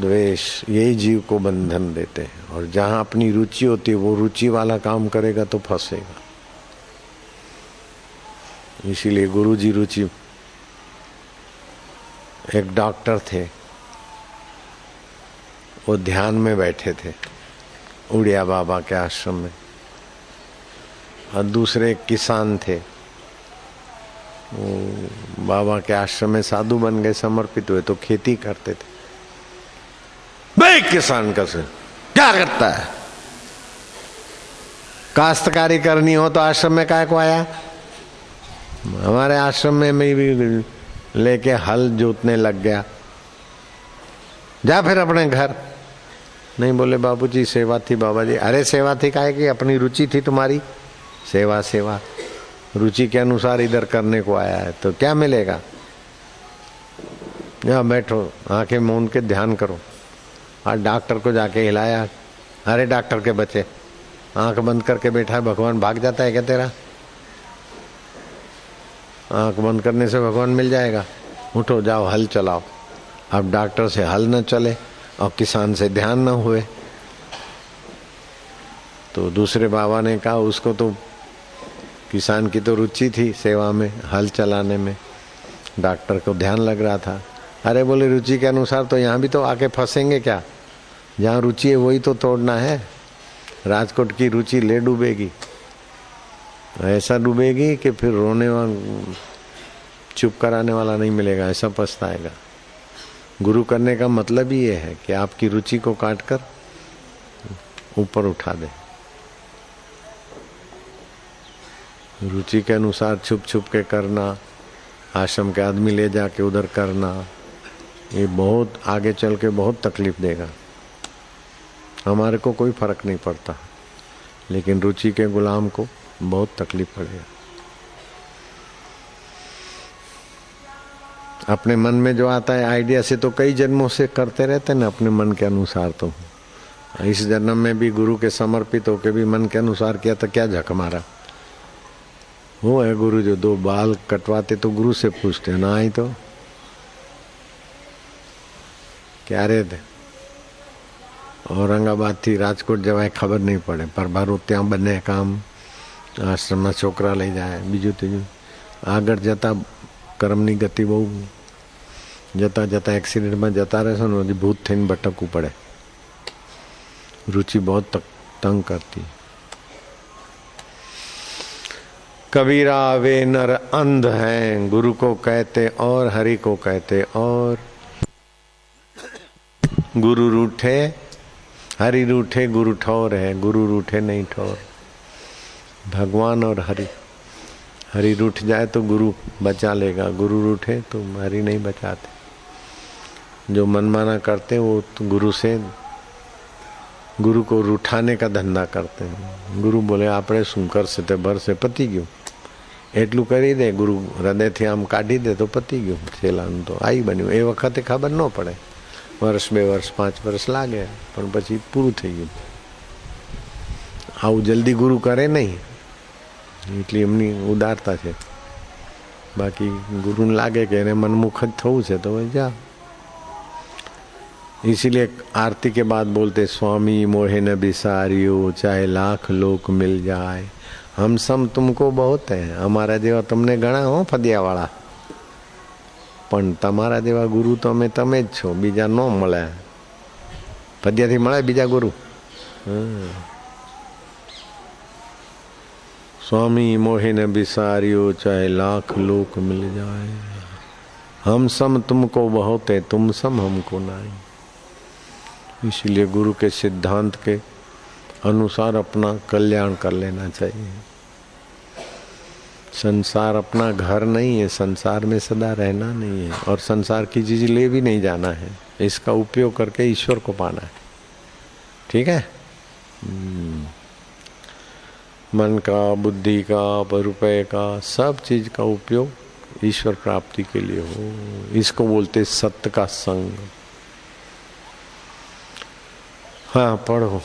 द्वेष, यही जीव को बंधन देते हैं। और जहाँ अपनी रुचि होती है, वो रुचि वाला काम करेगा तो फंसेगा। इसीलिए गुरु जी रुचि, एक डॉक्टर थे। वो ध्यान में बैठे थे, उड़िया बाबा के आश्रम में। और दूसरे किसान थे। वो बाबा के आश्रम में साधु बन गए, समर्पित हुए तो खेती करते थे। भाई किसान का से। क्या करता है? काश्तकारी करनी हो तो आश्रम में काय को आया? हमारे आश्रम में मैं भी लेके हल जोतने लग गया। जा फिर अपने घर। नहीं बोले, बाबूजी, सेवा थी बाबा जी अरे, सेवा थी काहे की? अपनी रुचि थी तुम्हारी? सेवा सेवा। रुचि के अनुसार इधर करने को आया है तो क्या मिलेगा? यहाँ बैठो, आँखें मूंद के ध्यान करो। आज डॉक्टर को जाके हिलाया। अरे, डॉक्टर के बच्चे, आँख बंद करके बैठा है, भगवान भाग जाता है क्या तेरा? आँख बंद करने से भगवान मिल जाएगा। उठो, जाओ, हल चलाओ। अब डॉक्टर से हल न चले और किसान से ध्यान न हुए। तो दूसरे बाबा ने कहा, उसको तो किसान की तो रुचि थी सेवा में, हल चलाने में। डॉक्टर को ध्यान लग रहा था। अरे बोले, रुचि के अनुसार तो यहाँ भी तो आके फंसेंगे क्या? जहाँ रुचि है, वही तो तोड़ना है। राजकोट की रुचि ले डूबेगी। ऐसा डूबेगी कि फिर रोने वाला चुप कराने वाला नहीं मिलेगा, ऐसा पछताएगा। गुरु करने का मतलब ही ये है कि आपकी रुचि को काट कर ऊपर उठा दे। रुचि के अनुसार छुप छुप के करना, आश्रम के आदमी ले जाके उधर करना। ये बहुत आगे चल के बहुत तकलीफ़ देगा। हमारे को कोई फ़र्क नहीं पड़ता। लेकिन रुचि के गुलाम को बहुत तकलीफ़ पड़ेगा अपने मन में जो आता है आइडिया से तो कई जन्मों से करते रहते ना, अपने मन के अनुसार तो। इस जन्म में भी गुरु के समर्पित होके भी मन के अनुसार किया तो क्या झक मारा। वो है गुरु जो दो बाल कटवाते तो गुरु से पूछते ना आई तो। ક્યારે ઔરંગાબાદથી રાજકોટ જવાય ખબર નહીં પડે પરભારો ત્યાં બંને કામ આશ્રમના છોકરા લઈ જાય બીજું ત્રીજું આગળ જતા કર્મની ગતિ બહુ જતા જતા એક્સિડન્ટમાં જતા રહેશો ને હજી ભૂત થઈને ભટકવું પડે रुचि बहुत तंग करती कबीरा वे नर अंध हैं गुरु को कहते और हरि को कहते और गुरु रूठे हरि रूठे गुरु ठौर है गुरु रूठे नहीं ठौर भगवान और हरि हरि रूठ जाए तो गुरु बचा लेगा गुरु रूठे तो हरि नहीं बचाते जो मनमाना करते वो तो गुरु से ગુરુ કો રૂઠાને કા ધંધા કરતે ગુરુ બોલે આપણે શું કરશે તે ભરશે પતી ગયું એટલું કરી દે ગુરુ હૃદયથી આમ કાઢી દે તો પતી ગયું છેલ્લાનું તો આવી બન્યું એ વખતે ખબર ન પડે વર્ષ બે વર્ષ પાંચ વર્ષ લાગે પણ પછી પૂરું થઈ ગયું આવું જલ્દી ગુરુ કરે નહીં એટલી એમની ઉદારતા છે બાકી ગુરુને લાગે કે એને મનમુખ જ થવું છે તો જા इसीलिए आरती के बाद बोलते स्वामी मोहे न बिसारियो चाहे लाख लोक मिल जाए हम सम तुमको बहुत है અમારા જેવા તમને ઘણા હો ફદિયાવાળા પણ તમારા જેવા ગુરુ તો અમે તમે જ છો બીજા ન મળે ફદિયાથી મળે બીજા ગુરુ स्वामी मोहे न बिसारियो चाहे लाख लोक मिल जाए हम सम तुमको बहुत है तुम सम हमको नहीं इसीलिए गुरु के सिद्धांत के अनुसार अपना कल्याण कर लेना चाहिए संसार अपना घर नहीं है, संसार में सदा रहना नहीं है और संसार की चीज़ ले भी नहीं जाना है। इसका उपयोग करके ईश्वर को पाना है। ठीक है? मन का, बुद्धि का रुपए का, सब चीज़ का उपयोग ईश्वर प्राप्ति के लिए हो। इसको बोलते सत्य का संग। हाँ पढ़ो।